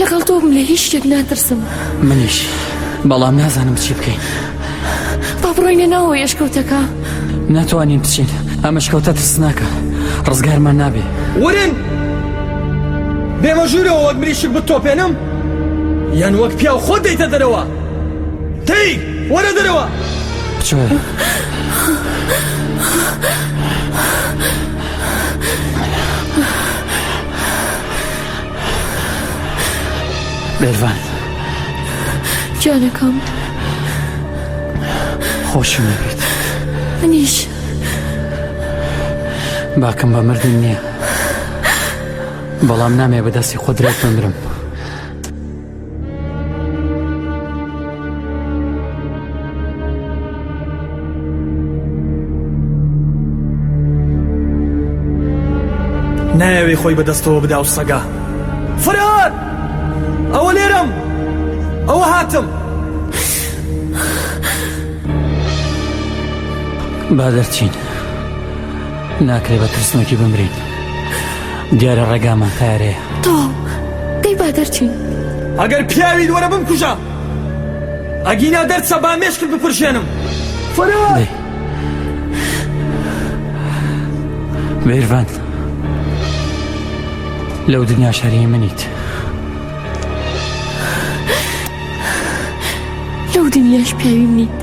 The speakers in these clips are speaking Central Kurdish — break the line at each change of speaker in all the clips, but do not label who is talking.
لەگەڵ تۆم لە هیچ شتێک ناترسم
منیش بەڵام نازانم چی بکەین
با بڕۆینە ناوە یشکەوتەکە
ناتوانین بچین ئەمەشکەوتە ترسناکە ڕزگارمان نابێ
ورن بێمە ژوورەوە وەک مریشک بتۆپێنم یان وەک پیاو خۆ دەیتە دەرەوە تی وەرە دەرەوە
چۆ بێرڤان
جانەکەم
خۆشم نەبێت
منیش
باکم بە مردن نییە بەڵام نامێ بەدەستی خۆ درێت بمرم
نایەوێ خۆی بەدەستەوە بدا و سەگا فرار ئەوە لێرەم ئەوە هاتم
با دەرچین ناکرێ بە ترسنۆکی بمرین. دیارە ڕێگامان خارەیە
تا دەی با دەرچین
ئەگەر پیاوی دووەرە بم کوژە ئەگینا دەرچە با مێشکت بپرشێنم
فەرار مێرڤان لەو دنیا شەری منیت.
لەو دنیاش پیاویم نیت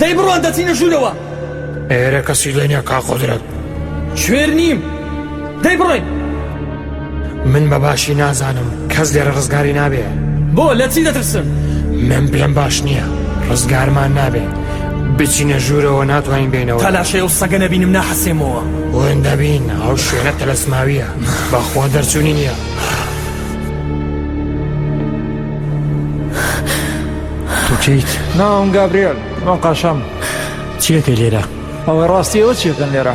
دەی
بڕوان دەچینە ژوورەوە
ئێرە کەسی لێنە کاقۆدرێت
شوێر نیم دەی بڕۆین
من بە باشی نازانم کەس لێرە ڕزگاری نابێ
بۆ لە چی دەترسن
من بلم باش نییە ڕزگارمان نابێ بچینە ژوورەوە ناتوانین بینەوە
تەلاشێ و سەگە نەبینم ناحەسێمەوە
وەن دەبین ئەو شوێنە تەلەسماویە بەخوا دەرچوونی نییە
توچیت
ناوم گابریێل من قاشم
چیەکە لێرە
ئەوە ڕاستیەوە چیەکەن لێرە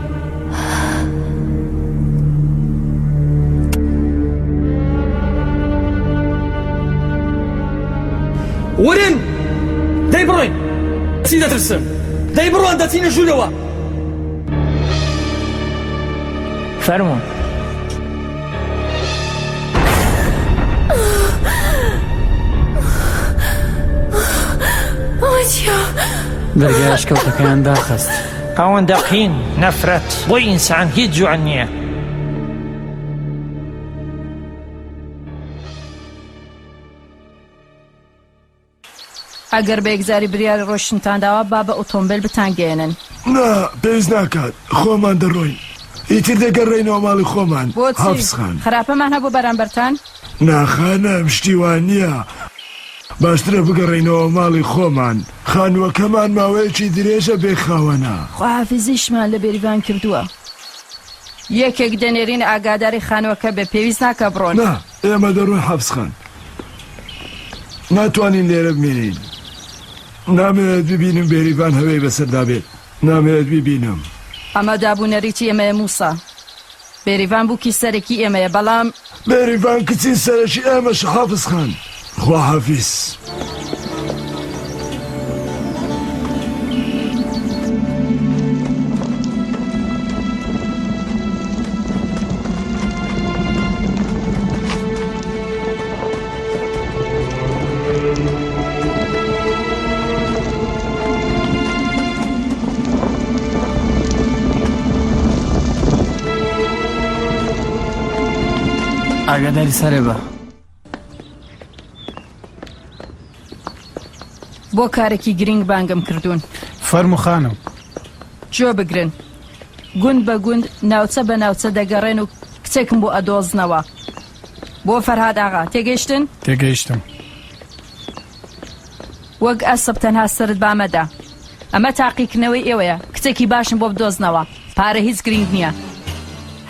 ورن دەی بڕۆین چی دەترسن دەی بڕۆن دەچینە ژوورەوە
فەرمون
دەرگای ئەشکەوتەکەیان داخست
ئەوەندە قین، نەفرەت، بۆ ئینسان هیچ جوان نییە.
ئەگەر بەیەکجاری بریاری ڕۆیشتنتان داوە با بە ئۆتۆمبێل بتانگەیەنن.
نا پێویست ناکات خۆمان دەڕۆین ئیتر دەگەڕێینەوە ماڵی خۆمان
بۆچی؟
حافز خان.
خراپەمان هەبوو بەرامبەرتان؟
ناخانم شتی وا نییە باشترە بگەڕێینەوە ماڵی خۆمان خانووەکەمان ماوەیەکی درێژە بێ
خاوەنە. خواحافیزیشمان لە بێریڤان کردووە. یەکێک دەنێرین ئاگاداری خانووەکە بێ پێویست ناکا بڕۆن.
نا ئێمە دەڕۆین حەفسخان ناتوانین لێرە بمێنین نامەوێت ببینم بێریڤان هەوێی بەسەردا بێت نامەوێت بیبینم.
ئەمە داب و نەریتی ئێمەیە موسا بێریڤان بوکی سەرەکی ئێمەیە بەڵام.
بێریڤان کچی سەرەکی ئێمەشە حافز خان. خواحافیز.
ئاگاداری سەرێ بە
بۆ کارێکی گرنگ بانگم کردوون
فەرم و خانم
جۆ بگرن گوند بە گوند ناوچە بە ناوچە دەگەڕێن و کچێکم بۆ ئەدۆزنەوە بۆ فەرهاد ئاغا تێگەیشتن؟
تێگەیشتم.
وەک ئەسپ تەنها سەرت با مەدە. ئەمە تاقیکردنەوەی ئێوەیە، کچێکی باشم بۆ بدۆزنەوە. پارە هیچ گرینگ نییە.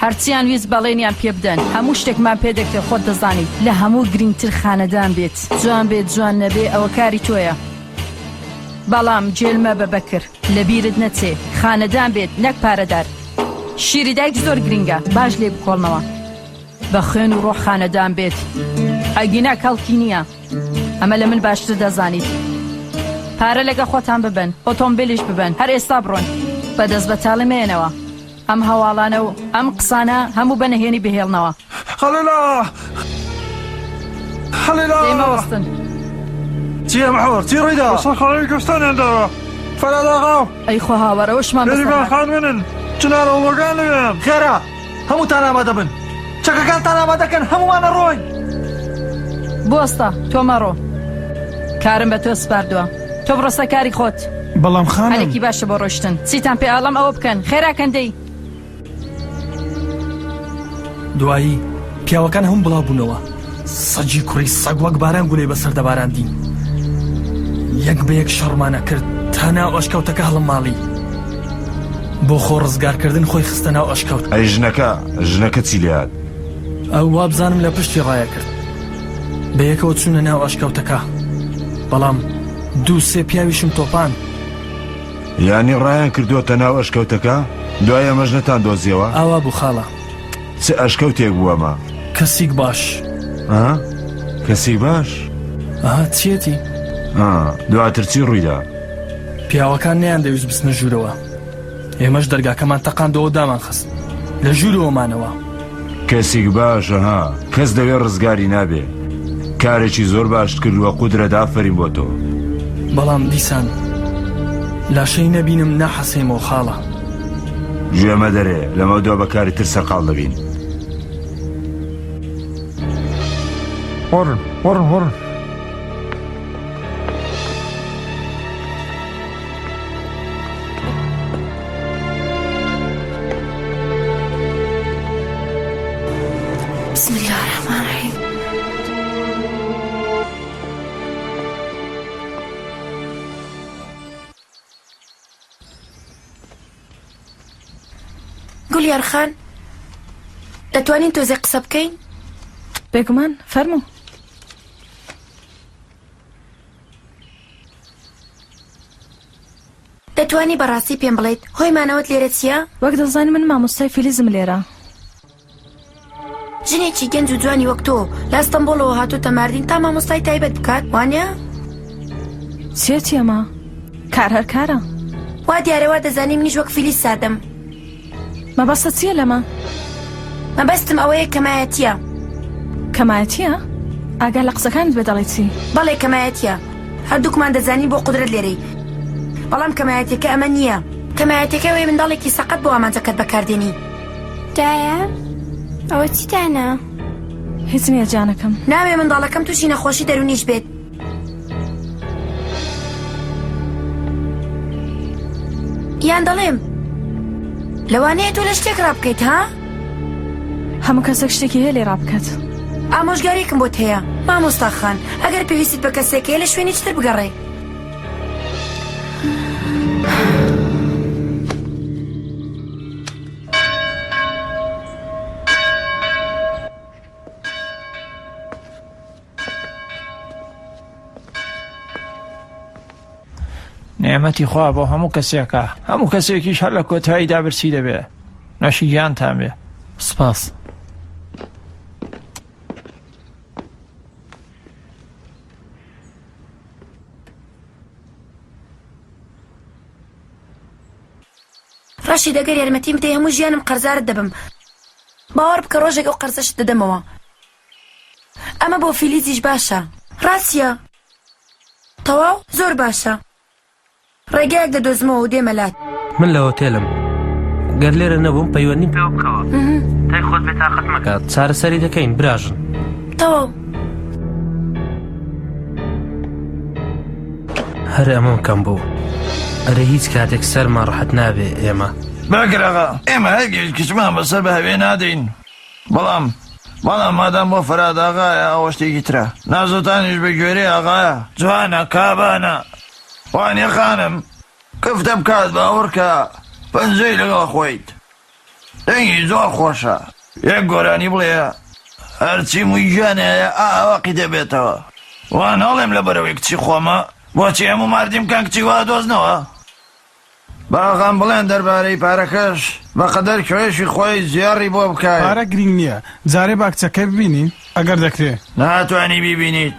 هەرچییان ویست بەڵێنیان پێ بدەن. هەموو شتێکمان پێ دەکرێت، خۆت دەزانیت. لە هەموو گرینگتر خانەدان بێت. جوان بێت، جوان نەبێت، ئەوە کاری تۆیە. بەڵام گێل مەبە بەکر. لەبیرت نەچێت خانەدان بێت نەک پارەدار. شیری دایک زۆر گرینگە، باش لێی بکۆڵنەوە. بە خوێن و ڕۆح خانەدان بێت ئەگینا کەڵکی نییە ئەمە لە من باشتر دەزانیت پارە لەگە خۆتان ببن ئۆتۆمبیلیش ببن هەر ئێستا بڕۆن بەدەست بە تاڵی مێنەوە ئەم هەواڵانە و ئەم قسانە هەموو بە نهێنی بهێڵنەوە
هەڵێلا هەڵێلا
مەوەستن
چی ئەم حەوەر چی ڕێدا
سەخەڵی گەستانیان
داوە فەراداغاو
ئەی خۆ هاوەرەوەشمان
بەسەر خانوێنن چنارەوەگان لەوێن
خێرا هەمووتان ئامادە بن چەکەکانتان ئامادە کەن هەموومان
ئەڕۆین. بوەستە تۆ مەڕۆ کارم بە تۆ سپاردووە تۆ بڕۆ سەر کاری خۆت.
بەڵام خانم.
هەلێکی باشە بۆ ڕۆیشتن چیتان پێ ئاڵم ئەوە بکەن خێرا کەن دەی.
دوایی پیاوەکان هەموو بڵاو بوونەوە. سەگی کوڕی سەگ وەک باران گولەی بەسەر دەباراندین یەک بە یەک شەڕمانە کرد تا ناو ئەشکەوتەکە هەڵم ماڵی بۆ خۆ ڕزگارکردن خۆی خستە ناو ئەشکەوت
ئەی ژنەکە ژنەکە چی لات
ئەو وابزانم لە پشتی ڕایە کرد بە یەکەوە چوونە ناو ئەشکەوتەکە بەڵام دوو سێ پیاویشم تۆپان
یانی ڕایان کردووەتە ناو ئەشکەوتەکە دوای ئەمەش نەتان دۆزیەوە
ئاوا بوو خاڵە
چ ئەشکەوتێک بوو ئەمە؟
کەسیک باش.
ها؟ کەسی باش؟
ئەها چیەتی؟
ها دواتر چی ڕوویدا؟
پیاوەکان نیان دەویست بچنە ژوورەوە ئێمەش دەرگاکەمان تەقاندەوە دامان خست لە ژوورەوەمانەوە.
کەسیک باشە ها کەس دەوێ ڕزگاری نابێ کارێکی زۆر باشت کردووە قودرە دافەرین بۆ تۆ.
بەڵام دیسان لاشەی نەبینم ناحەسەیمەوە خاڵە.
گوێ مەدەرێ لەمە دوا بەکاری تر سەرقاڵ دەبین
هڕ هڕ هڕ گوڵیار خان دەتوانین تۆزێ قسە بکەین؟
بێگومان فەرموو.
دەتوانی بەڕاستی پێم بڵێیت هۆی مانەوەت لێرە چییە؟
وەک دەزانی من مامۆستای فیلیزم لێرە.
جنێکی گەنج و جوانی وەک تۆ لە ئەستەمبۆڵەوە هاتۆتە ماردین تا مامۆستای تایبەت بکات وانە؟
چێچی ئەمە کار هەر کارە
وا دیارەوە دەزانی منیش وەک فیلی سادەم
مەبەستە چییە لەمە؟
مەبەستم ئەوەیە کەمایەتە
کەمایەتە؟ ئاگا لە قسەکانت بە دەڵی چی؟
بەڵێ کەمایەتە هەردووکمان دەزانی بۆ قدرت لێرەی بەڵام کەمایەتەکە ئەمە نییە کەمایەتەکەوەی منداڵێکی سەقەت بۆ ئامانجەکەت بەکاردێنی.
دایە ئەوە چی دانە؟
هیچ نییە جانەکەم
ناوێ منداڵەکەم تووشی نەخۆشی دەرونیش بێت. یان دەڵێم لەوانەیە تۆ لە شتێک ڕابکەیت ها؟
هەموو کەسێک شتێکی هەیە لێ ڕابکات
ئامۆژگارێکم بۆت هەیە مامۆستا خان ئەگەر پێویستت بە کەسێکەیە لە شوێنی چتر بگەڕێ
نعمەتی خوا بۆ هەموو کەسێکە هەموو کەسێکیش هەر لە کۆتاییدا برسی دەبێ نەشی گیانتان بێ
سپاس
ڕەشید ئەگەر یارمەتیم بدەی هەموو ژیانم قەرزارت دەبم باوەڕ بکە ڕۆژێک ئەو قەرزەشت دەدەمەوە ئەمە بۆ فیلیزیش باشە. ڕاستە؟ تەواو؟ زۆر باشە ڕێگایەک دەدۆزمەوە و دێمە لات.
من لە هۆتێلم گەر لێرە نەبووم پەیوەندیم پێوە بکەوە تای خۆت بێتاقەت مەکە چارەسەری دەکەین براژن.
تەواو.
هەر ئەمەم کەم بوو ئەرێ هیچ کاتێک سەرمان ڕەحەت نابێ ئێمە
بەگرەغا ئێمە هەرگیز کچمان بەسەر بە هەوێ نادەین بەڵام بەڵام مادام بۆ فەراد ئاغایە ئەوە شتێکی ترە نازۆتانیش بە گوێرەی ئاغایە جوانە کابانە وانیە خانم کفتە بکات بە ئەوڕکە پەنجەی لەگەڵ خۆیت. دەنگی زۆر خۆشە یەک گۆرانی بڵێ هەرچی موی گیان هەیە ئاوەقی دەبێتەوە وا ناڵێم لەبەرەوەی کچی خۆمە بۆچی هەموو ماردی بکەن کچی وا دۆزنەوە باغەم بڵێن دەربارەی پارەکەش بەقەدەر کێشی خۆی زێڕی بۆ بکای.
پارە گرینگ نیە جارێ با کچەکەی ببینین ئەگەر دەکرێ.
ناتوانی بیبینیت.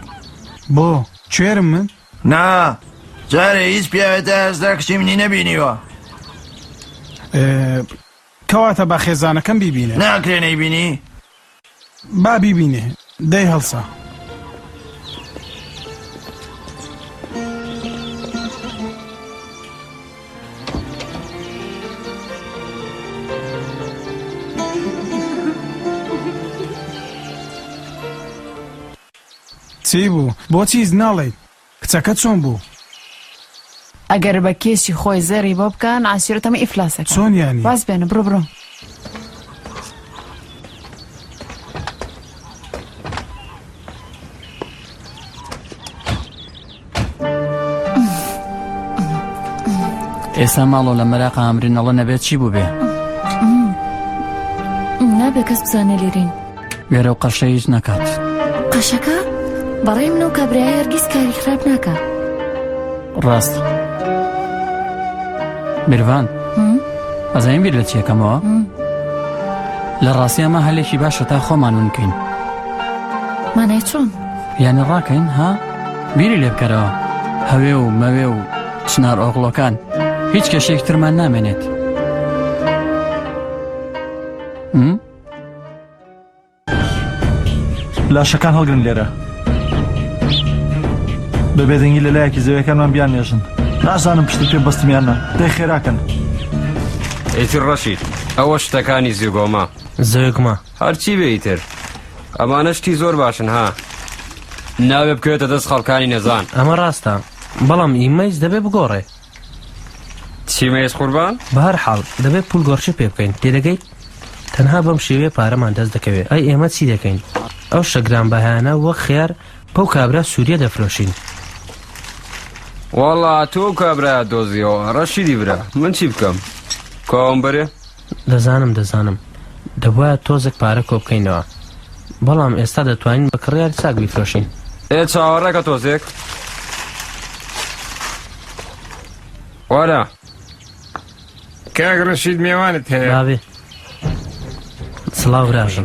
بۆ؟ کوێرم من؟
نا جارێ هیچ پیاوێ تا ئێستا کچی منی نەبینیوە
کەواتە با خێزانەکەم بیبینێ
ناکرێ نەیبینی
با بیبینێ دەی هەڵسا چی بوو؟ بۆچی هیچ ناڵێیت؟ کچەکە چۆن بوو؟
ئەگەر بە کێشی خۆی زێڕی بۆ بکەن عەشیرەتە من ئیفلاس ئەکەم.
چۆن یانی؟
واز بێنە بڕۆ بڕۆ.
ئێستا ماڵۆ لە مەراقا ئەمرینەڵە نەبێت چی بوو بێ
نابێ کەس بزانێ لێرین
وێرە و قەشە هیچ نەکات
قەشەکە بەڕێ من و کابرای هەرگیز کاری خراپ ناکە
ڕاست میرڤان ئەزانین بیر لە چیەکەمەوە لە ڕاستی ئەمە هەلێکی باشە تا خۆمان ونکەین
مانای چۆن
یانە ڕاکەین ها؟ بیری لێ بکەرەوە هەوێ و مەوێ و چنار ئۆغڵۆکان هیچ کەشێک ترمان نامێنێت.
لاشەکان هەڵگرن لێرە بە بێدەنگی لە لایەکی زەوەکانمان بیان نێژن نازانم پشت پێ بەستمیانە دەی خێراکەن
ئیتر ڕەشید ئەوە شتەکانی زیگۆمە
زەوێکمە
هەرچی بێ ئیتر ئەمانە شتی زۆر باشن ها ناوێ بکەوێتە دەست خەڵکانی نەزان
ئەمە ڕاستە بەڵام ئیمەیز دەبێ بگۆڕێ
چی مەیز قوربان
بە هەر حاڵ دەبێت پول گۆڕچێ پێ بکەین تێدەگەیت تەنها بەم شێوەیە پارەمان دەست دەکەوێت ئەی ئێمە چی دەکەین ئەو شەگران بەهیانە وەک خێر بەو کابرا سووریە دەفرۆشین
وەڵا تۆ کابراە دۆزیەوە ڕەشیدی برا من چی بکەم کاوم بەرێ
دەزانم دەزانم دەبوایە تۆزێک پارە کۆبکەینەوە بەڵام ئێستا دەتوانین بە کڕیاری چاک بیفرۆشین
ئێ چاوەڕێکە تۆزێک وارە
کاک ڕەشید مێوانت
هەیە سڵاو راژم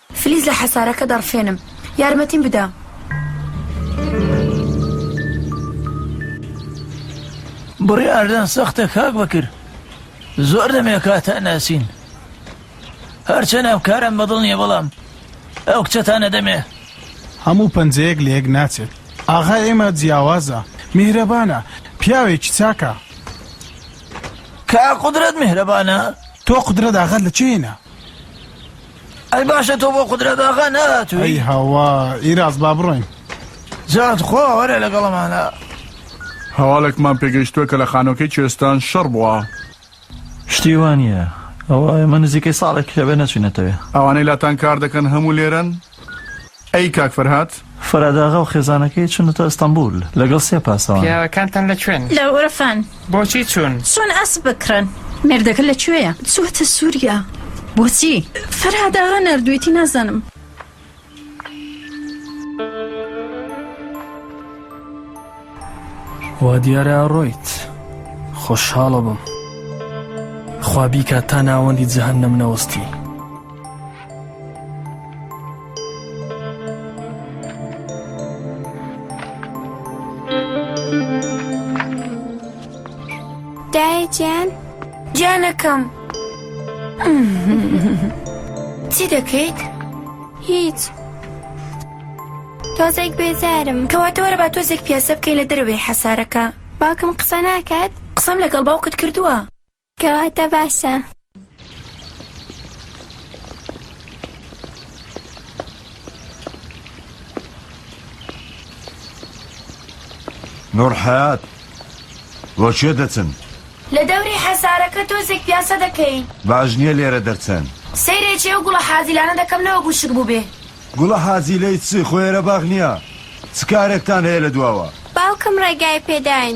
فلیس لە حەسارەکە دەڕفێنم. یارمەتیم بدە.
بڕی ئاردان سەختە کاک بەکر. زۆر دەمێ کاتان ناسین. هەرچەن ئەم کارەم بەدڵ نیە بەڵام ئەو کچەتانە دەمێ.
هەموو پەنجەیەک لە یەک ناچێت. ئاغای ئێمە جیاوازە. میهرەبانە. پیاوێکی چاکە.
کاک قودرەت میهرەبانە.
تۆ قودرەت ئاغات لە کوێ هێنا؟
ئەی باشە تۆ بۆ قدرە
باغا
ناتوی ئەی
هەوا ئیراز با بڕۆین
جات خۆ وەرە لەگەڵمانە
هەواڵێکمان پێگەیشتووە کە لە خانۆکەی کوێستان شەڕ بووە
شتی وانە ئەوە ئێمە نزیکەی ساڵێک کتێبێ نەچینەتەوێ
ئەوانەی لاتان کار دەکەن هەموو لێرەن ئەی کاک فەرهاد؟
فەرهاد ئاغا و خێزانەکەی چونەتە ئەستەنبول لەگەڵ سێ پاسەوان.
پیاوەکانتان لە کوێن؟
لە ئورفان.
بۆچی چوون؟
چۆن ئەسپ بکڕن؟ مێردەکە لە
کوێیە؟ چووەتە سووریا.
بۆچی؟
فەرهاد ئاغا ناردوویەتی نازانم.
وا دیارە ئەڕۆیت. خۆشحاڵ ئەبم. خوا بیکات تا ناوەندی جەهەننەم نەوەستی.
دایە جیان
جانەکەم چی دەکەیت؟
هیچ تۆزێک بێزارم
کەواتەوەرە با تۆزێک پیاسە بکەین لە دەرەوەی حەسارەکە
باکم قسە ناکات
قسەم لەگەڵ باوکت کردووە
کەواتە باشە.
نوڕحەیات بۆ چێ دەچن؟
لە دەوری حەسارەکە تۆزێک پیاسە دەکەین.
باش نییە لێرە دەرچن.
سەیرێکی ئەو گوڵە حازیلانە دەکەم نەوەک وشک بووبێ.
گوڵە حازیلەی چ؟ خۆ ئێرە باغ نییە. چ کارێکتان هەیە لە دواوە؟
باوکم ڕێگای پێداین.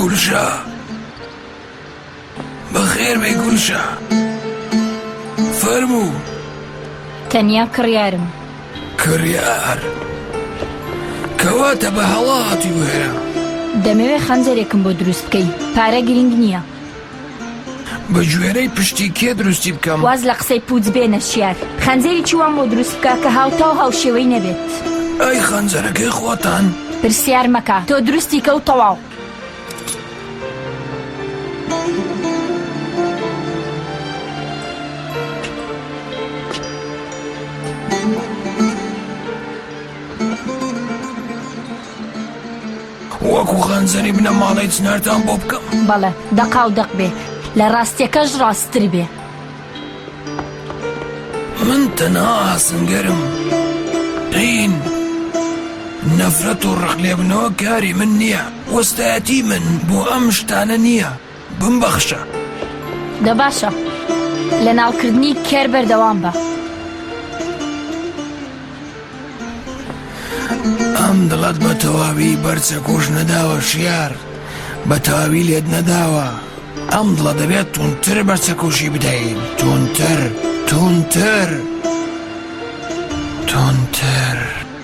گورژە، بەخێربێی گورژە، فەرموو.
تەنیا کڕیارم.
کڕیار؟ کەواتە بە هەڵە هاتوویە.
دەمەوێت خەنجەرێکم بۆ دروست بکەی، پارە گرنگ نییە.
بە گوێرەی پشتی کێ دروستی بکەم؟
واز لە قسەی پووچ بێ نەشیار. خەنجەرێکی وام بۆ دروست بکە کە هاوتا و هاوشێوەی نەبێت.
ئەی خەنجەرەکەی خۆتان؟
پرسیار مەکە، تۆ دروستی کە و تەواو.
وەکو خەنجەری بنەماڵەی چنارتان بۆ بکەم.
بەڵێ دەقا و دەق بێ لە ڕاستیەکەش ڕاستتر بێ.
من تەنها ئاسنگەرم قین نەفرەت و ڕقلێبونەوە کاری من نیە وەستایەتی من بۆ ئەم شتانە نیە. بمبەخشە.
دە باشە. لە ناڵکردنی کەر بەردەوام بە.
ئەم دڵەت بە تەواوی بەر چەکوش نەداوە شیار، بە تەواوی لێت نەداوە. ئەم دڵە دەبێت تونتر بەر چەکوشی بدەیت، تونتر، تونتر، تونتر.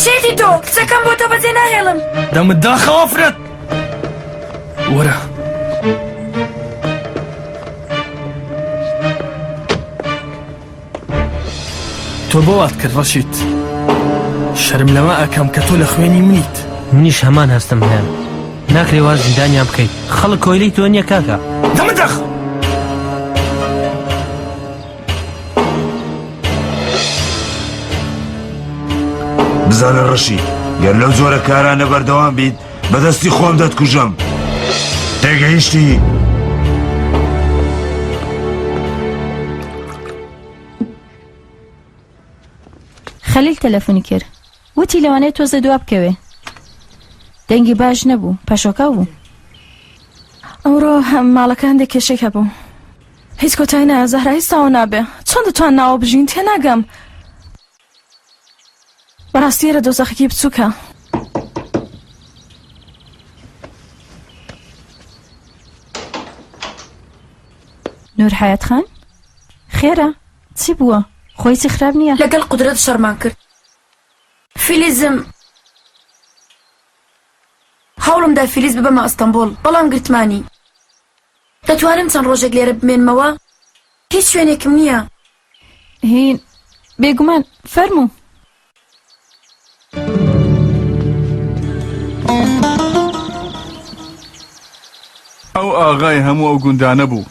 شێتی تۆ کچەکەم بۆ تۆ بەجێ ناهێڵم
دەمت داخەوە فرەت وەرە تۆ بۆات کرد ڕەشیت شەرم لەمە ئەکەم کە تۆ لە خوێنی منیت
منیش هەمان هەستم هەیە ناکرێ واز زیندانیان بکەیت خەڵک کۆیلەی تۆ نییە کاکە
دەمەدەخ
بزانە ڕەشی گەر لەو جۆرە کارانە بەردەوام بیت بەدەستی خۆم دەتکوژم تێگەیشتی؟
خەلیل تەلەفۆنی کرد وتی لەوانەیە تۆزێ دوا بکەوێ دەنگی باش نەبوو پەشۆکاو بوو
ئەوڕۆ هەم ماڵەکە هەندێک کێشەی هەبوو هیچ کۆتای نایە زەهرا هیچ تاوە نابێ چۆن دەتوان ناوە بژین تێ ناگەم بەڕاستی ئێرە دۆزەخەکی بچووکە
نور حیات خان خێرە چی بووە خۆی چی خراپ نییە
لەگەڵ قدرەت شەڕمان کرد فیلیزم هەوڵم دا فیلیز ببەمە ئەستەمبوڵ بەڵام گرتمانی. دەتوانم چەند ڕۆژێک لێرە بمێنمەوە؟ هیچ شوێنێکم نییە.
هین، بێگومان، فەرموو.
ئەو ئاغای هەموو ئەو گوندانە بوو،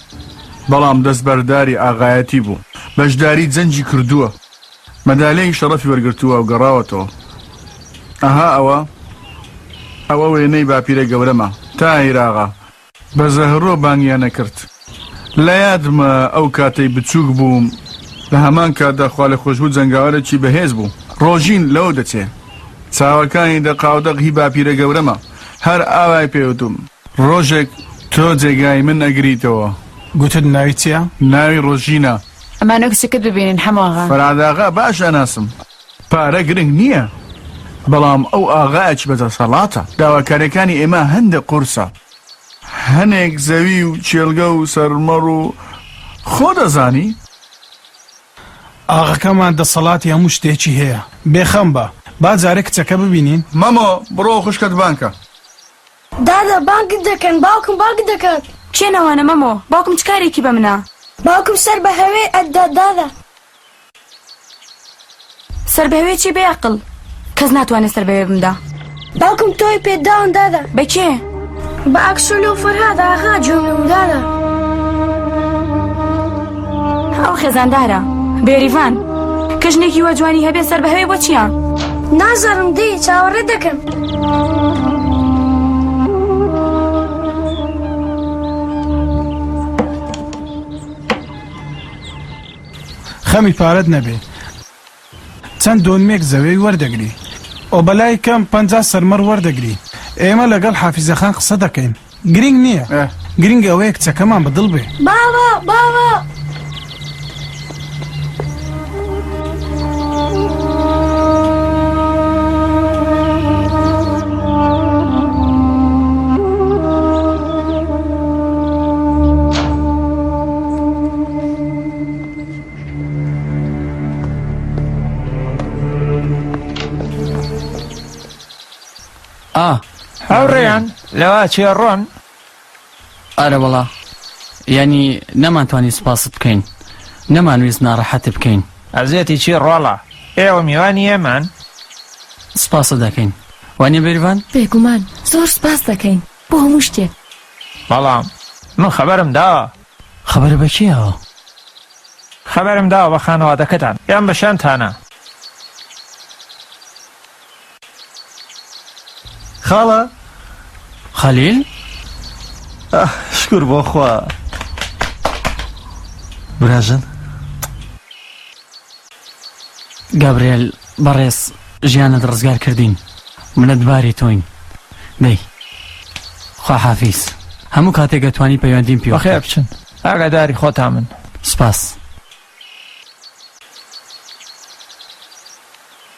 بەڵام دەستبەرداری ئاغایەتی بوو، بەشداری جەنگی کردووە. مەدالیای شەڕەفی وەرگرتووە و گەڕاوەتەوە ئەها ئەوە ئەوە وێنەی باپیرە گەورەمە تاهیر ئاغا. بە زەهرۆ بانگیان ئەکرد. لە یادمە ئەو کاتەی بچووک بووم لە هەمان کاتدا خوالێخۆشبوو جەنگاوەرێکی بەهێز بوو ڕۆژین لەوە دەچێ چاوەکانی دەقاودەق هی باپیرە گەورەمە هەر ئاوای پێ وتووم ڕۆژێک تۆ جێگای من ئەگریتەوە.
گوتت ناوی چیە؟
ناوی ڕۆژینە.
ئەمانە کچەکەت ببینن حەماغا.
فەرهاد ئاغا باش ئەناسم. پارە گرنگ نییە بەڵام ئەو ئاغایەکی بەدەسەڵاتە داواکاریەکانی ئێمە هەندە قورسە هەنێک زەوی و کێلگە و سەرمەڕ و خۆ دەزانی.
ئاغەکەمان دەسەڵاتی هەموو شتێکی هەیە بێخەم بە با جارێ کچەکە ببینین.
مەمۆ بڕۆ خوشکت بانکە.
دادە بانگت دەکەن باوکم بانگت دەکات.
کێ نەوانە مەمۆ باوکم چ کارێکی بە منە.
باوکم سەر بە هەوێ ئەت دات دادە.
سەر بە هەوێ چی بێ ئەقڵ. کەس ناتوانێ سەر بەوێ بمدا.
باوکم تۆی پێ داون
دادە.
بە کێ؟ بە ئاکسۆلۆ فەرهاد ئاغا جوێن بم دادە.
ئەو خێزاندارە بێریڤان کە ژنێکی وە جوانی هەبێ سەر بەهەوێ بۆ چییە؟
نازانم دی چاوەڕێ دەکەم.
خەمی پارەت نەبێ چەند دۆنمێک زەوێی وەردەگری؟ ئۆ بەلای کەم پەنجا سەرمەڕ وەردەگری. ئێمە لەگەڵ حافیزە خان قسە دەکەین. گرینگ نییە. گرینگ ئەوەیە کچەکەمان بەدڵ بێ.
باوە! باوە!
ئا
هاوڕێیان لەوا چێ ڕۆن
ئارەوەڵا ینی نەمانتوانی سپاست بکەین نەمانویست ناڕەحەت بکەین
ئەزیەتی چی ڕۆڵە ئێوە میوانی ئێمان
سپاسە دەکەین وانە بێرڤان
بێگومان زۆر سپاس دەکەین بۆ هەموو شتێک
بەڵام من خەبەرم داوە
خەبەر بە کێیەوە؟
خەبەرم داوە بە خانەوادەکەتان یان بە شانتانا.
خاڵە!
خەلیل؟
ئاه شکور بۆ خوا. براژن.
گابرێل بەڕێز ژیانت ڕزگار کردین منەتباری تۆین دەی خوا حافیز هەموو کاتێک ئەتوانی پەیوەندیم پێوە
بەخێر بچن ئاگاداری خۆتان من
سپاس.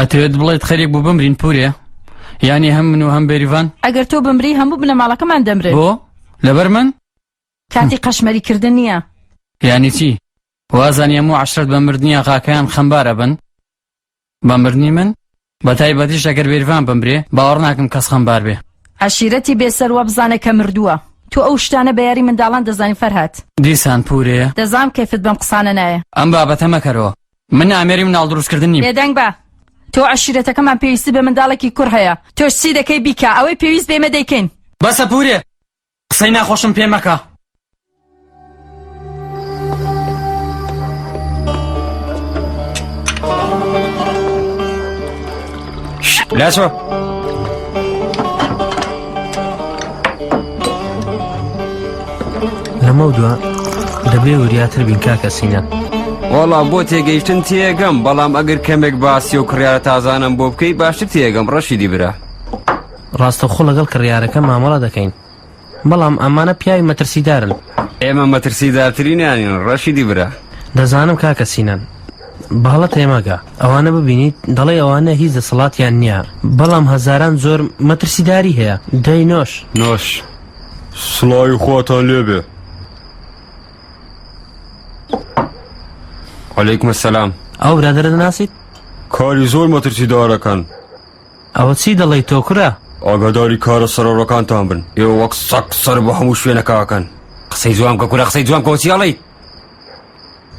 ئەتەوێت بڵێت خەریک بوو بمرین پورێ یانی هەم من و هەم بێریڤان
ئەگەر تۆ بمری هەموو بنەماڵەکەمان دەمرێت
بۆ لەبەر من
کاتی قەشمەری کردن نییە
یانی چی وازانی هەموو عشرەت بە مردنی ئاغاکەیان خەمبارە بن بە مردنی من بە تایبەتیش ئەگەر بێریڤان بمرێ باوەڕ ناکەم کەس خەمبار بێ
عشیرەتی بێسەر وە بزانە کە مردووە تۆ ئەو شتانە بە یاری منداڵان دەزانی فەرهاد
دیسان پورێ
دەزام کەیفت بەم قسانە نایە
ئەم بابەتە مەکەرەوە من ئامێری مناڵ دروست کردن نیم.
بێدەنگ بە. تۆ عەشیرەتەکەمان پێویستی بە منداڵێکی کوڕ هەیە. تۆش چی دەکەی بیکە، ئەوەی پێویست بێ ئێمە دەیکەین.
بەسە پوورێ، قسەی ناخۆشم پێ مەکە.
لاسۆ
لەمە دووە دەبێ وریاتر بین کاکە سینە
وەڵام بۆ تێگەیشتن تێگەم بەڵام ئەگەر کەمێک باسی و کڕیارە تازانم بۆ بکەی باشتر تێگەم ڕەشی دیبرا
ڕاستەخۆ لەگەڵ کڕیارەکە مامەڵە دەکەین بەڵام ئەمانە پیاوی مەترسیدارن.
ئێمە مەترسیدارترینیانین ڕەشیدی برا.
دەزانم کاکە سینان بەهەڵە تێمەگە ئەوانە ببینیت دەڵێی ئەوانە هیچ دەسەڵاتیان نییە بەڵام هەزاران زۆر مەترسیداری هەیە دەی نۆش
نۆش سڵاوی خواتان لێبێ علیکم سلام
ئەو برادرە دەناسیت
کاری زۆر مەترسیدارەکەن
ئەوە چی دەڵێی تۆ کورە؟
ئاگاداری کارە سەرەڕۆکانتان بن، ئێوە وەک سەگ سەر بە هەموو شوێنەکە ئەکەن. قسەی جوان بکە کورە، قسەی جوان بکەوە چی ئەڵێیت؟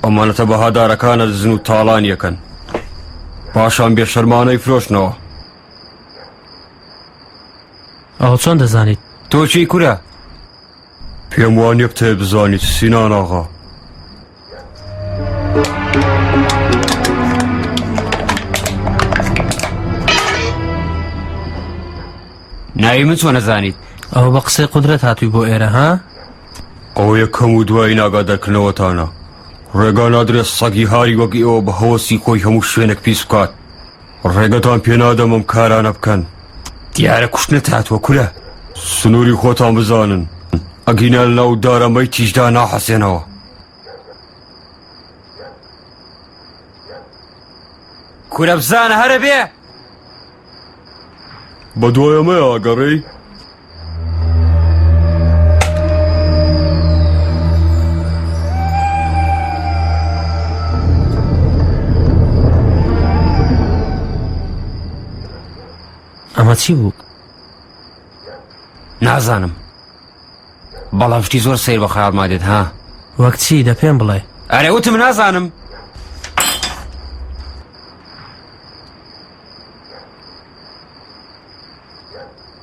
ئەمانەتە بەهادارەکانە دزن و تاڵانیەکەن پاشان بێشەرمانەی فرۆشنەوە
ئەوە چۆن دەزانیت
تۆچی کورە پێم وانە بتێ بزانیت سینان ئاغا ناوی من چۆن نەزانیت
ئەوە بە قسەی قدرەت هاتووی بۆ ئێرە ها
ئەو یەکەم و دوای ناگا دەرکردنەوەتانە ڕێگا نادرێت سەگی هاری وەگی ئەوە بە هەوەسی خۆی هەموو شوێنێک پیس بکات ڕێگەتان پێنادەم ئەم کارانە بکەن دیارە کوشتنت هاتووە کورە سنووری خۆتان بزانن ئەگینا لەو دارەمەی تیژدا ناحەسێنەوە کورە بزانە هەرە بێ بە دوایەمەیە ئەگەڕێی
ئەمە چی بوو؟
نازانم بەڵام شتی زۆر سیر بە خراڵما دێت ها
وەک چی دە پێم بڵێ
ئەرێ وتم نازانم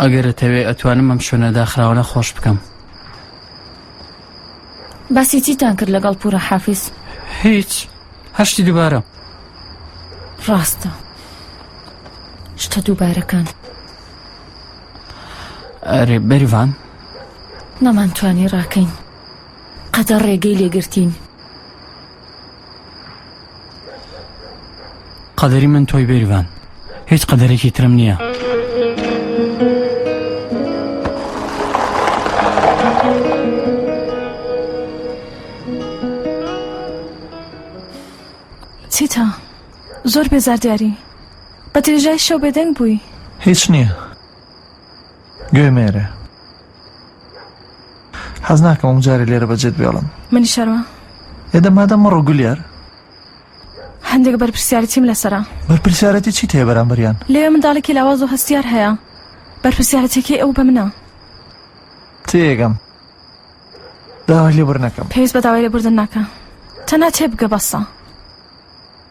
ئەگەر ئەتەوێ ئەتوانم ئەم شوێنە داخراوانە خۆش بکەم.
باسی چیتان کرد لەگەڵ پورە حافیز؟
هیچ هەشتی دووبارە.
ڕاستە شتە دووبارەکان.
ئەرێ بەریڤان
نەمانتوانی ڕاکەین قەدە ڕێگەی لێگرتین
قەدەری من تۆی بێریڤان هیچ قەدەرێکی ترم نییە.
چیتە زۆر بێزار دیاری بە درێژای شەو بێدەنگ بووی
هیچ نییە گوێ مێرە حەز ناکەم ئەم جارە لێرە بەجێت بێڵم
منی شەرمە
ئێدە مادە مەڕۆ گولیار
هەندێک بەرپسیارەتیم لەسرە
بەرپسیارەتی چی تێ بەرامبەریان
لەوێ منداڵێکی لاواز و هەستیار هەیە بەرپسیارەتێکی ئەو بە منە
تێگەم داوای لێ بەر نەکەم
پێویست بە داوای لێبوردن ناکە تەنا تێ بگە بەسە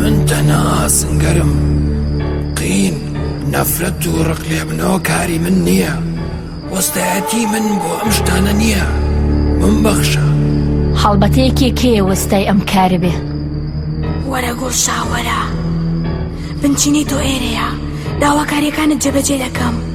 من
تەنها ئاسنگەرم قین
نەفرەت و ڕق لێبنەوە کاری من نییە وەستایەتی من بۆ ئەم شتانە نییە من بەخشە
هەڵبەتە یەکێ کێ وەستای ئەم کارە بێ
وەرە گۆشاوەرە بنچینەی تۆ ئێرەیە داواکاریەکانت جێبەجێ دەکەم.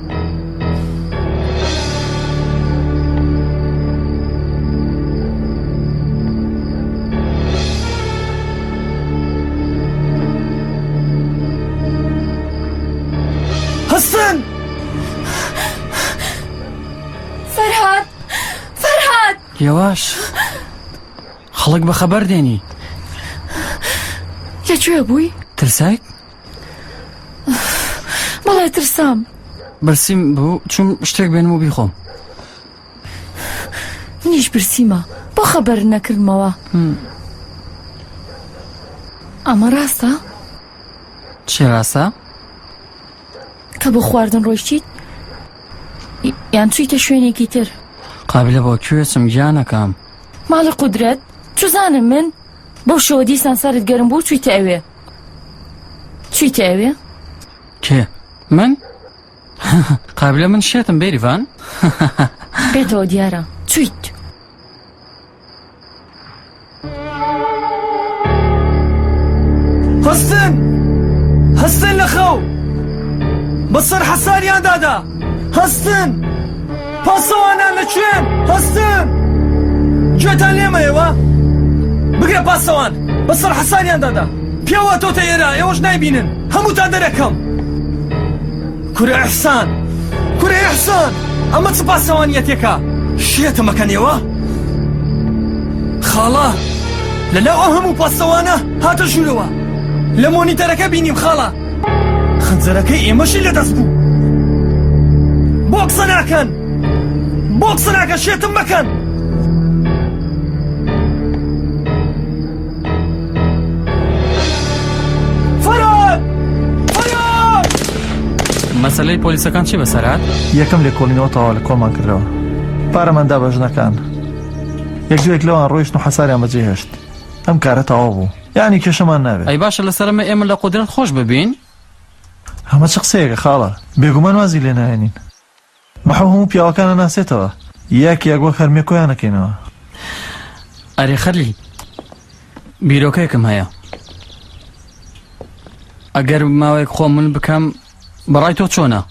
یەواش خەڵک بەخەبەر دێنی
لەکوێ بووی
ترسایت؟
بەڵێ ترسام
برسیم بوو چون شتێک بێنم و بیخۆم
منیش برسیمە بۆ خەبەر نەکردمەوە ئەمە ڕاستە؟
چی ڕاستە؟
کە بۆ خواردن ڕۆیشتیت یان چیتە شوێنێکی تر
قابلە بۆ کوێچم گیانەکەم
ماڵی قدرەت چزانم من بۆ شەوە دیسان سەرت گەرم بوو چیتە ئەوێ چیتە ئەوێ؟
کێ؟ من؟ قابلە من شێتم بێریڤان؟
بێتەوە دیارە چیت؟
هەستن هەستن لە خەو بەسەر حەساریان دادا هەستن! پاسەوانان لە کوێن هەستن گوێتان لێمە ئێوە بگرە پاسەوان بە سەر حەسانیان دادا پیاوە تۆتە ئێرە ئێوەش نایبینن هەموو تا دەرەکەم کورە ئەحسان کورە ئەحسان ئەمە چ پاسەوانیەتێکە شێتەمەکەن ئێوە خاڵە لەلاوە هەموو پاسەوانە هاتە ژوورەوە لە مۆنیتەرەکە بینیم خاڵە خنجەرەکەی ئێمەشی لەدەست بوو بۆ قسە ناکەن بۆ قسە ناکە شێتم مەکەن
مەسلەی پۆلیسەکان چی بەسەرات؟
یەکەم لێ کۆڵینەوە تەوا لە کۆمان کردەوە پارەماندا بە ژنەکان یەکجوێک لەوان ڕۆیشت و حەساریان بەجێهێشت ئەم کارە تەوا بوو یانی کێشەمان نابێ
ئەی باشە لەسەر ئەمە ئێمە لە قودرەت خۆش ببین
ئەمە چ قسەیەکە خاڵە بێگومان وازی لێ نایەنین محو هەموو پیاوەکانە ناسێتەوە یەک یەک وەک هەرمێ کۆیانەکەینەوە
ئەرێ خەلی بیرۆکەیەکم هەیە ئەگەر ماوەیەک خۆ من بکەم بەڕای تۆ چۆنە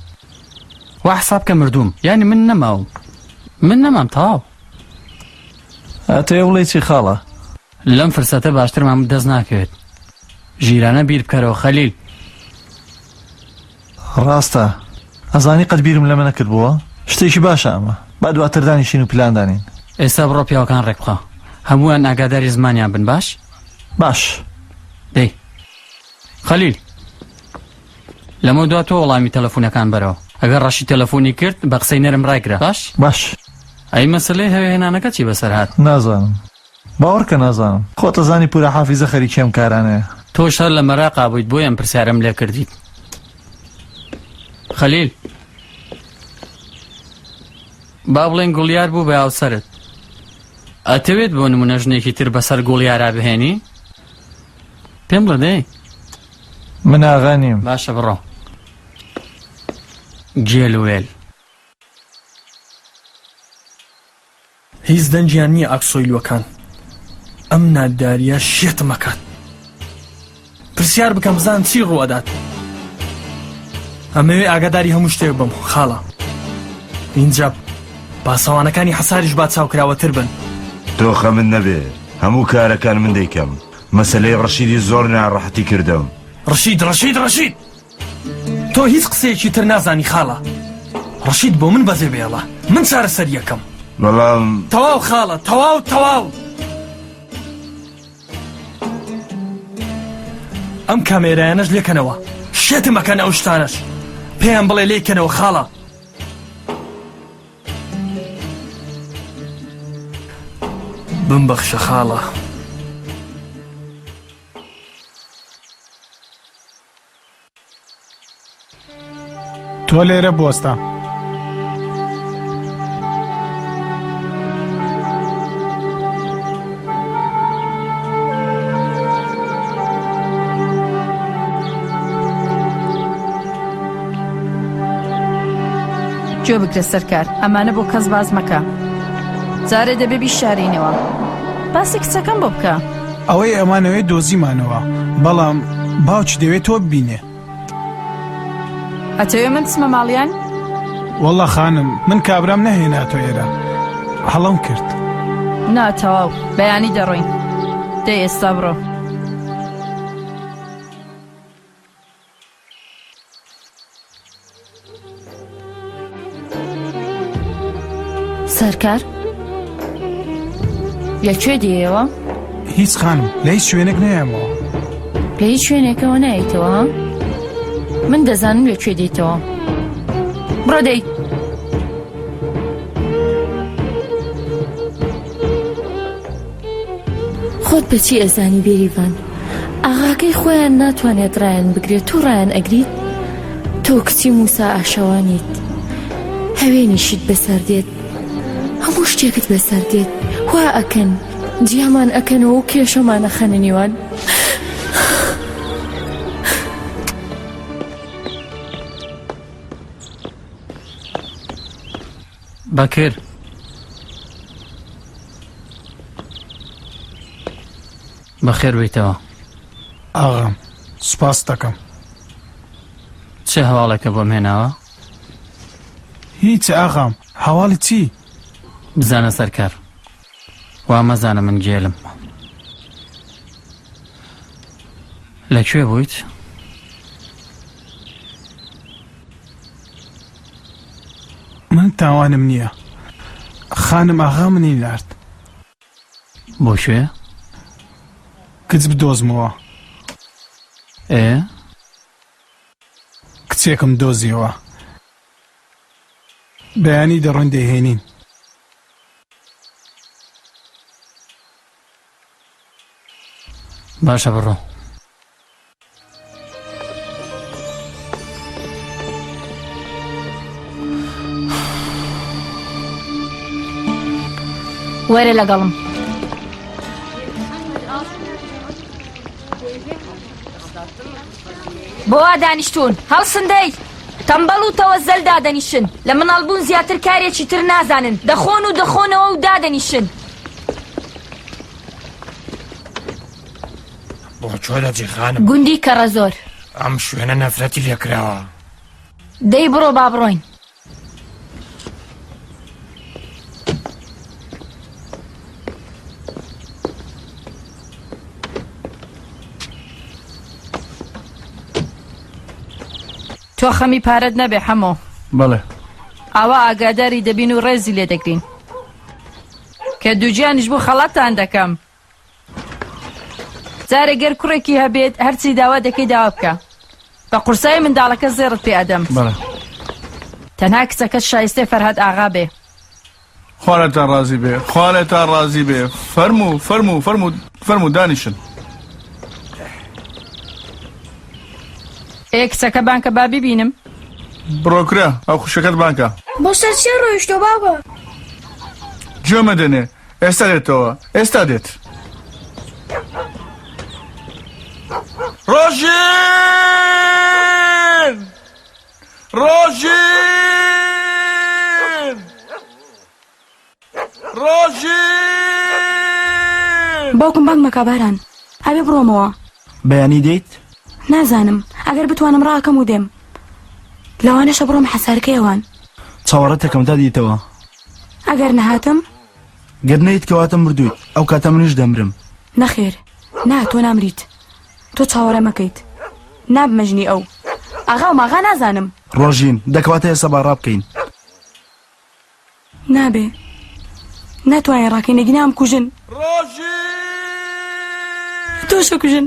وا حساب کە مردوم یعنی من نەماوم من نەمام تاو
ئەتێ وڵی چی خاڵە
لەم فرسەتە باشترمان دەست ناکەوێت ژیرانە بیر بکەرەوە خەلیل
ڕاستە ئەزانی قەت بیرم لەمە نەکردبووە شتێکی باشە ئەمە با دواتر دانیشین و پلاندانین
ئێستا بڕۆ پیاوەکان ڕێک بخە هەمووان ئاگاداری زمانیان بن باش
باش
دەی خەلیل لەمە دو تۆ وەڵامی تەلەفۆنەکان بەرەوە ئەگەر ڕەشی تەلەفۆنی کرد بە قسەی نەرم ڕایگرە باش
باش
ئەی مەسلەی هەوێنانەکە چی بەسەر هاات
نازانم باوەڕکە نازانم خۆتەزانی پورە حافیزە خەریکی ئەم کارانەیە.
تۆش هەر لە مەراقا بوویت بۆیە ئەم پرسیارەم لێ کردیت خەلیل با بڵێین گوڵیار بوو بە هاوسەرت ئەتەوێت بۆ نمونە ژنێکی تر بەسەر گوڵیارا بهێنی پێم بڵێ دەی
من ئاغا نیم
باشە بڕۆ گێل وێل
هیچ دەنگیان نیە ئاکسۆیلوەکان ئەم نادداریە شێتم ئەکات پرسیار بکەم بزان چی ڕوو ئەدات ئەمەوێ ئاگاداری هەموو شتێک بم خاڵە ئینجا پاسەوانەکانی حەساریش با چاوکراوەتر بن
تۆخە من نەبێ هەموو کارەکان من دەیکەم مەسلەی ڕەشیدی زۆر ناڕەحەتی کردم
ڕەشید ڕەشید ڕەشید تۆ هیچ قسەیەکی تر نازانی خاڵە ڕەشید بۆ من بەزێ بێڵە من چارەسەر یەکەم
بەڵام
تەواو خاڵە تەواو تەواو ئەم کامێرایانەش لێکەنەوە شێتم ئەکەن ئەو شتانەش پێیان بڵێ لێکەنەوە خاڵە بم بەخشە خاڵە.
تۆ لێرە بوەستە.
گوێ بگرە سەرکار ئەمانە بۆ کەس باز مەکە جارێ دەبێ بیشارینەوە باسی کچەکەم بۆ بکە.
ئەوەی ئەمانەوێت دۆزیمانەوە بەڵام باوکی دەوێت تۆ ببینێ
ئەتەوێ من چمە ماڵیان؟
والله خانم من کابرام نەهێناتۆ ئێرە هەڵم کرد
ناتەواو بەیانی دەڕۆین دە ئێستا بڕۆ.
سەرکار؟ لە کوێ دێیەوە؟
هیچ خانم لە هیچ شوێنێک نەیەمەوە
لە هیچ شوێنێکەوە نایتەوە من دەزانم لە کوێ دیتەوە بڕۆ دەیت خۆت بەچی ئەزانی بێریڤان ئاغاکەی خۆیان ناتوانێت ڕایان بگرێت تۆ ڕایان ئەگریت تۆ کچی موسا ئاشەوانیت هەوێنیشیت بەسەر دێت هەموو شتێکت بەسەر دێت وا ئەکەن جیامان ئەکەنەوە و کێشەمانە خەنە نیوان
بەکر. بەخێر بێیتەوە
ئاغام سوپاس دەکەم
چ هەواڵێکە بۆ مێناوە؟
هیچ ئاغام هەواڵی چی؟
بزانە سەرکار وا مەزانە من گێلم لەکوێ بوویت؟
من تاوانم نییە خانم ئاغا منی نارد.
بۆ کوێ؟
کچ بدۆزمەوە.
ئێ؟
کچێکم دۆزیەوە. بەیانی دەڕۆین دەیهێنین.
باشە بڕۆ.
وەرە لەگەڵم بۆ وا دانیشتون هەڵسندەی تەمبەڵ و تەوە زەل دادەنیشن لە مناڵبوون زیاتر کارێکی تر نازانن دەخۆن و دەخۆنەوە و دادەنیشن
بۆ چۆ لە جیخانم
گوندی کەڕە زۆر
ئەم شوێنە نەفرەتی لێکراوە
دەی بڕۆ با بڕۆین تۆ خەمی پارەت نەبێ حەمۆ
بەڵێ
ئاوا ئاگاداری دەبین و ڕێزی لێ دەگرین کە دووجیانیش بوو خەڵاتان دەکەم جارێ گەر کوڕێکی هەبێت هەرچی داوا دەکەی داوا بکە بە قورسایی منداڵەکە زێڕت پێ ئەدەم تەنها کچەکەت شایستێ فەرهاد ئاغا بێ
خوارە تا ڕازی بێ خوارە تا ڕازی بێ فەرم و فەرم و فەرم و فەرم و دانیشن
ئێ کچەکە بانکە با ببینم
بڕۆکرە ئەو خوشەکەت بانکە
بۆ سەرچێ ڕۆیشتۆ بابە
جۆمە دەنێ ئێستا دێتەوە ئێستا دێت ڕۆژین ڕۆژین ڕۆژین
باوکم بانگ مەکا باران ئەبێ بڕۆمەوە
بەیانی دێیت
نازانم ئەگەر بتوانم ڕاکەم و دێم لەوانەشە بڕۆم حەسارکەیەوان
چاوەڕەتەکەم تا دیتەوە
ئەگەر نەهاتم
گەر نەیت کەواتە مردویت ئەو کاتە منیش دەمرم
نەخێر نا تۆ نامریت تۆ چاوەڕێ مەکەیت نابمەژنی ئەو ئاغا و ماغا نازانم
ڕۆژین دەکەواتە ئێستا باڕا بکەین
نابێ ناتوانین ڕاکەی نەگینا ئەم کوژن تۆشە کوژن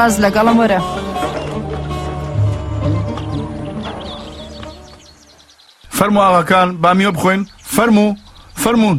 ڕاست لەگەڵم وەرە.
فەرموو ئاغاکان بامیۆ بخۆین فەرموو فەرمونون.